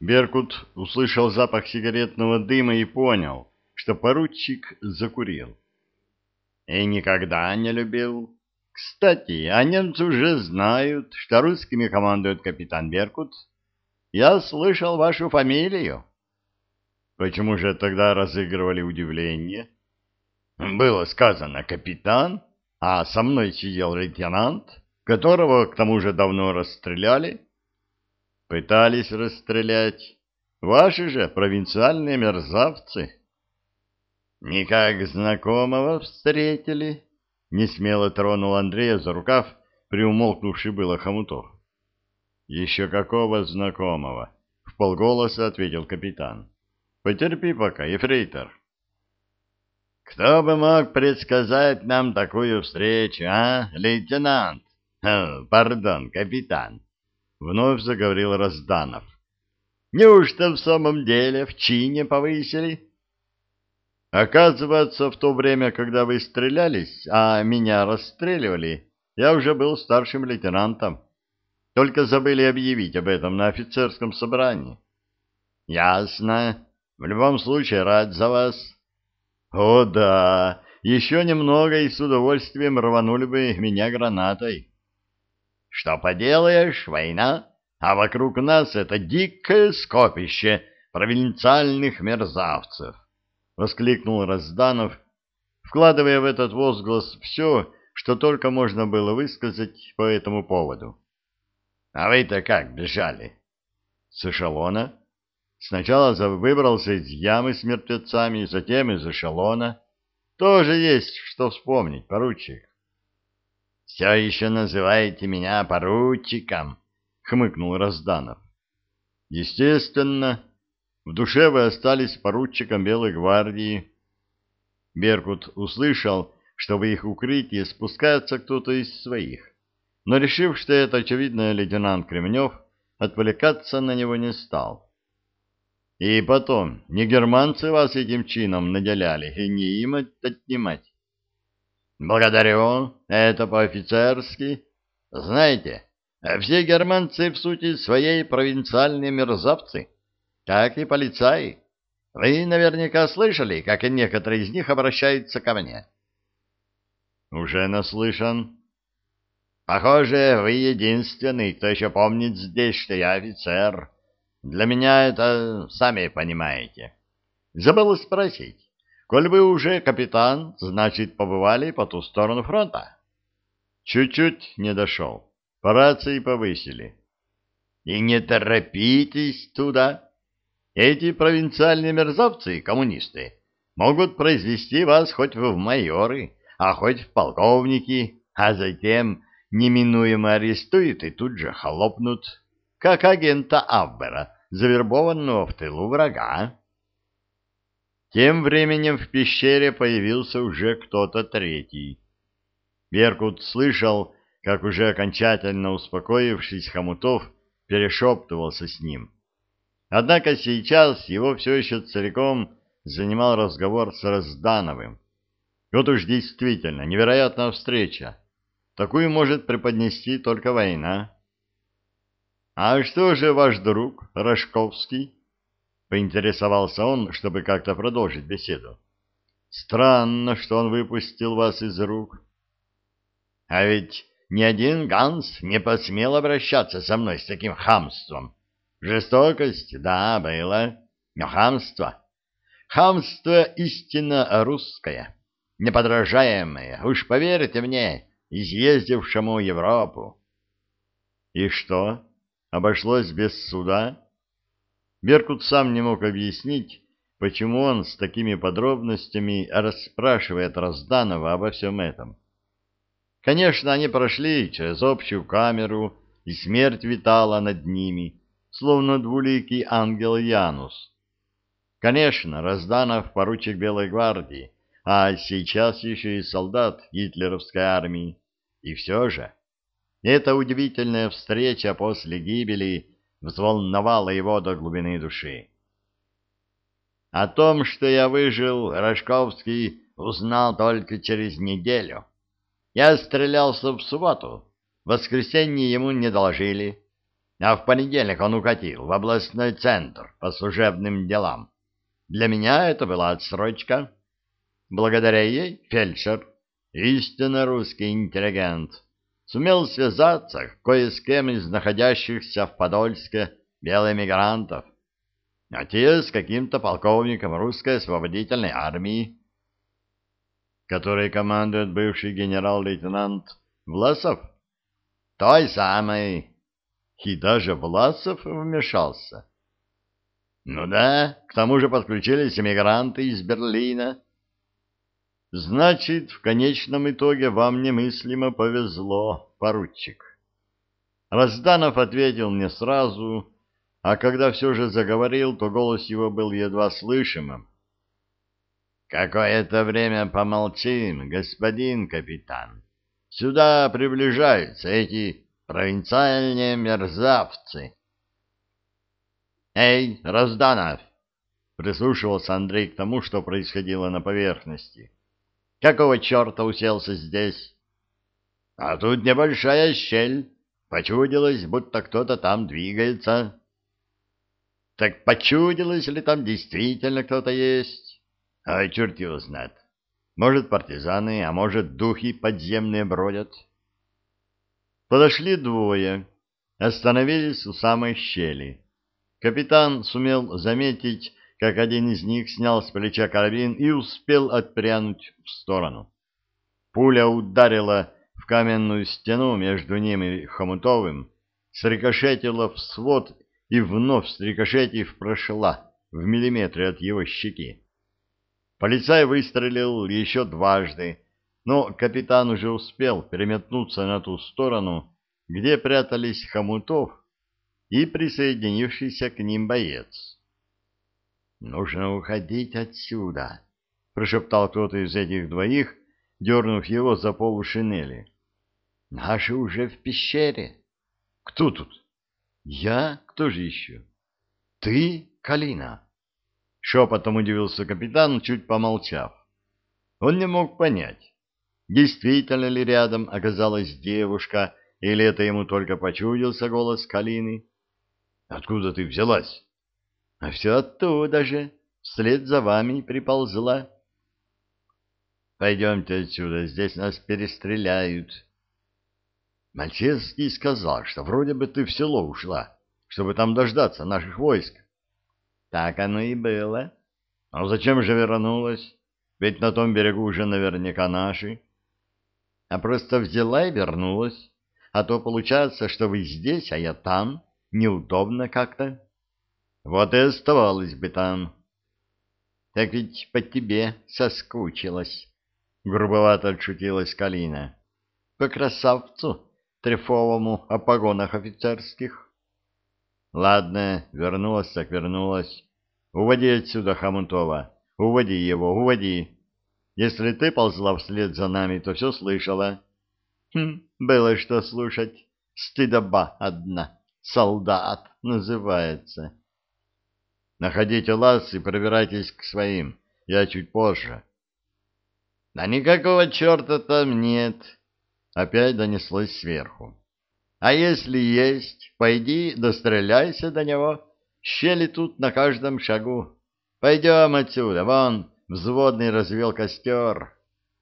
Беркут услышал запах сигаретного дыма и понял, что поручик закурил. И никогда не любил. Кстати, а немцы уже знают, что русскими командует капитан Беркут. Я слышал вашу фамилию. Почему же тогда разыгрывали удивление? Было сказано «капитан», а со мной сидел лейтенант, которого к тому же давно расстреляли. Пытались расстрелять. Ваши же провинциальные мерзавцы. Никак знакомого встретили? Несмело тронул Андрея за рукав, приумолкнувший было хомутов. Еще какого знакомого? В полголоса ответил капитан. Потерпи пока, ефрейтор. Кто бы мог предсказать нам такую встречу, а, лейтенант? Пардон, капитан. Вновь заговорил Разданов. Неужто в самом деле в чине повысили? Оказывается, в то время, когда вы стрелялись, а меня расстреливали, я уже был старшим лейтенантом. Только забыли объявить об этом на офицерском собрании. Ясно. В любом случае, рад за вас. О, да, еще немного и с удовольствием рванули бы меня гранатой. Что поделаешь, война, а вокруг нас это дикое скопище провинциальных мерзавцев, — воскликнул Разданов, вкладывая в этот возглас все, что только можно было высказать по этому поводу. — А вы-то как бежали? — С эшелона. Сначала выбрался из ямы с мертвецами, затем из эшелона. Тоже есть что вспомнить, поручик. Все еще называете меня поручиком, хмыкнул Разданов. Естественно, в душе вы остались поручиком Белой гвардии. Беркут услышал, что в их укрытие спускается кто-то из своих, но, решив, что это, очевидно, лейтенант Кремнев, отвлекаться на него не стал. И потом, не германцы вас этим чином наделяли, и не им отнимать. Благодарю, это по-офицерски. Знаете, все германцы в сути своей провинциальные мерзавцы, как и полицаи. Вы наверняка слышали, как и некоторые из них обращаются ко мне. Уже наслышан. Похоже, вы единственный, кто еще помнит здесь, что я офицер. Для меня это, сами понимаете. Забыл спросить, Коль вы уже капитан, значит, побывали по ту сторону фронта. Чуть-чуть не дошел. По рации повысили. И не торопитесь туда. Эти провинциальные мерзавцы, коммунисты, могут произвести вас хоть в майоры, а хоть в полковники, а затем неминуемо арестуют и тут же хлопнут, как агента Аббера, завербованного в тылу врага. Тем временем в пещере появился уже кто-то третий. Беркут слышал, как уже окончательно успокоившись Хомутов перешептывался с ним. Однако сейчас его все еще целиком занимал разговор с Раздановым. Вот уж действительно невероятная встреча. Такую может преподнести только война. — А что же ваш друг, Рожковский? — поинтересовался он, чтобы как-то продолжить беседу. «Странно, что он выпустил вас из рук». «А ведь ни один Ганс не посмел обращаться со мной с таким хамством. Жестокость, да, было, но хамство. Хамство истинно русское, неподражаемое, уж поверьте мне, изъездившему Европу». «И что, обошлось без суда?» Беркут сам не мог объяснить, почему он с такими подробностями расспрашивает Разданова обо всем этом. Конечно, они прошли через общую камеру, и смерть витала над ними, словно двуликий ангел Янус. Конечно, Разданов поручик Белой гвардии, а сейчас еще и солдат гитлеровской армии. И все же, эта удивительная встреча после гибели взволновало его до глубины души. О том, что я выжил, Рожковский узнал только через неделю. Я стрелялся в субботу, в воскресенье ему не доложили. а в понедельник он укатил в областной центр по служебным делам. Для меня это была отсрочка. Благодаря ей фельдшер, истинно русский интеллигент, сумел связаться кое с кем из находящихся в Подольске белоэмигрантов, а те с каким-то полковником русской освободительной армии, который командует бывший генерал-лейтенант Власов? Той самой. И даже Власов вмешался. Ну да, к тому же подключились эмигранты из Берлина. Значит, в конечном итоге вам немыслимо повезло, поручик. Разданов ответил не сразу, а когда все же заговорил, то голос его был едва слышимым. Какое-то время помолчим, господин капитан. Сюда приближаются эти провинциальные мерзавцы. Эй, Разданов! Прислушивался Андрей к тому, что происходило на поверхности. Какого черта уселся здесь? А тут небольшая щель. Почудилось, будто кто-то там двигается. Так почудилось ли там действительно кто-то есть? А черт его знает. Может, партизаны, а может, духи подземные бродят. Подошли двое, остановились у самой щели. Капитан сумел заметить, как один из них снял с плеча карабин и успел отпрянуть в сторону. Пуля ударила в каменную стену между ним и Хомутовым, срикошетила в свод и вновь срикошетив прошла в миллиметре от его щеки. Полицай выстрелил еще дважды, но капитан уже успел переметнуться на ту сторону, где прятались Хомутов и присоединившийся к ним боец. «Нужно уходить отсюда», — прошептал кто-то из этих двоих, дернув его за полу шинели. «Наши уже в пещере». «Кто тут?» «Я? Кто же еще?» «Ты, Калина?» Шепотом удивился капитан, чуть помолчав. Он не мог понять, действительно ли рядом оказалась девушка, или это ему только почудился голос Калины. «Откуда ты взялась?» «А все оттуда же, вслед за вами приползла». «Пойдемте отсюда, здесь нас перестреляют». Мальчевский сказал, что вроде бы ты в село ушла, чтобы там дождаться наших войск. Так оно и было. А зачем же вернулась? Ведь на том берегу уже наверняка наши. А просто взяла и вернулась. А то получается, что вы здесь, а я там. Неудобно как-то. Вот и оставалась бы там. Так ведь по тебе соскучилась. Грубовато отшутилась Калина. По красавцу трефовому о погонах офицерских. Ладно, вернулась так вернулась. Уводи отсюда Хамунтова. Уводи его, уводи. Если ты ползла вслед за нами, то все слышала. Хм, было что слушать. Стыдоба одна. Солдат называется. Находите лаз и пробирайтесь к своим. Я чуть позже. Да никакого черта там нет. Опять донеслось сверху. А если есть, пойди достреляйся до него. Щели тут на каждом шагу. Пойдем отсюда, вон, взводный развел костер.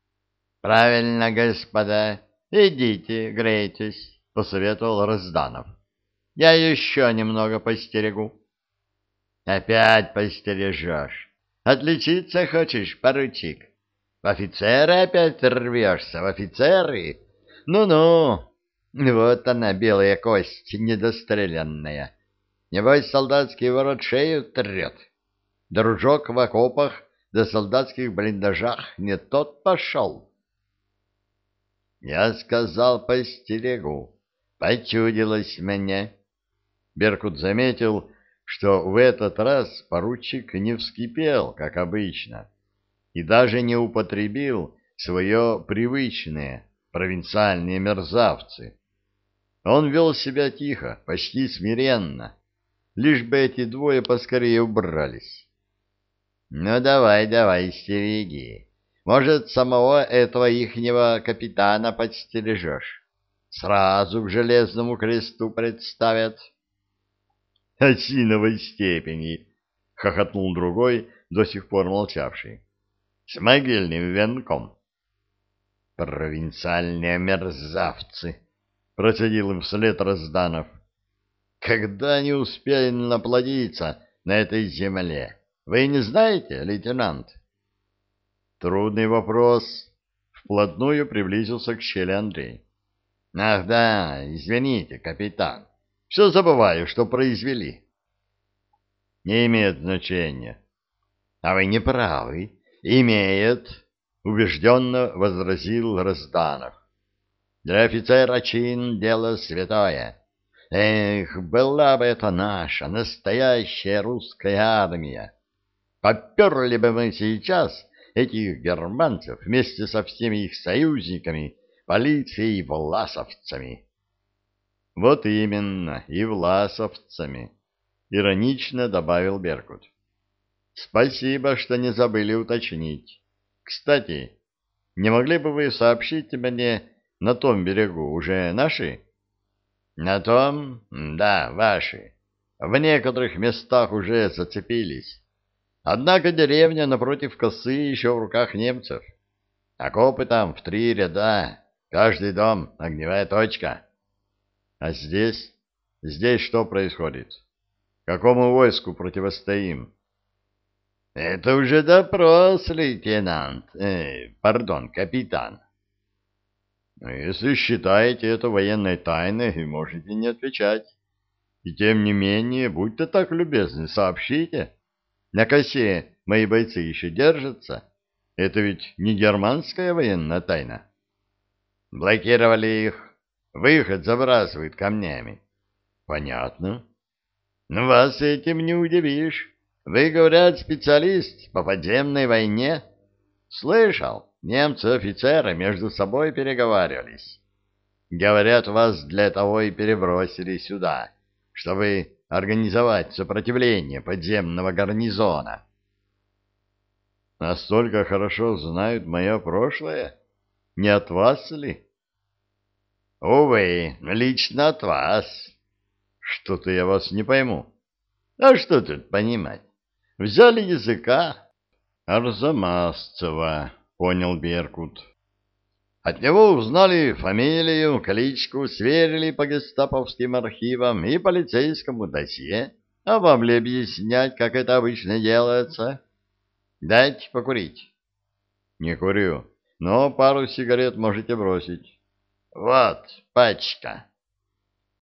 — Правильно, господа, идите, грейтесь, — посоветовал Разданов. — Я еще немного постерегу. — Опять постережешь. Отличиться хочешь, поручик? В офицеры опять рвешься, в офицеры? Ну-ну, вот она, белая кость, недостреленная. Небось, солдатский ворот шею трет. Дружок в окопах да солдатских блиндажах не тот пошел. Я сказал постерегу. Почудилось мне. Беркут заметил, что в этот раз поручик не вскипел, как обычно, и даже не употребил свое привычное провинциальные мерзавцы. Он вел себя тихо, почти смиренно лишь бы эти двое поскорее убрались. Ну, давай, давай, стереги. Может, самого этого ихнего капитана подстережешь. Сразу к железному кресту представят. Осиновой степени, — хохотнул другой, до сих пор молчавший. — С могильным венком. — Провинциальные мерзавцы! — процедил им вслед Разданов. — Когда они успели наплодиться на этой земле? Вы не знаете, лейтенант? — Трудный вопрос. Вплотную приблизился к щели Андрей. — Ах да, извините, капитан. Все забываю, что произвели. — Не имеет значения. — А вы не правы. Имеет, — убежденно возразил Разданов. — Для офицера чин — дело святое. Эх, была бы это наша, настоящая русская армия! Поперли бы мы сейчас этих германцев вместе со всеми их союзниками, полицией и власовцами. — Вот именно, и власовцами, — иронично добавил Беркут. — Спасибо, что не забыли уточнить. Кстати, не могли бы вы сообщить мне, на том берегу уже наши? — На том? Да, ваши. В некоторых местах уже зацепились. Однако деревня напротив косы еще в руках немцев. Окопы там в три ряда, каждый дом — огневая точка. А здесь? Здесь что происходит? Какому войску противостоим? Это уже допрос, лейтенант. Э, пардон, капитан. Если считаете это военной тайной, можете не отвечать. И тем не менее, будьте так любезны, сообщите. На косе мои бойцы еще держатся. Это ведь не германская военная тайна. Блокировали их. Выход забрасывают камнями. Понятно. Но вас этим не удивишь. Вы, говорят, специалист по подземной войне. Слышал, немцы-офицеры между собой переговаривались. Говорят, вас для того и перебросили сюда, чтобы организовать сопротивление подземного гарнизона. Настолько хорошо знают мое прошлое? Не от вас ли? Увы, лично от вас. Что-то я вас не пойму. А что тут понимать? Взяли языка. Арзамасцева, понял Беркут. От него узнали фамилию, кличку, сверили по гестаповским архивам и полицейскому досье. А вам ли объяснять, как это обычно делается? Дайте покурить. Не курю, но пару сигарет можете бросить. Вот, пачка.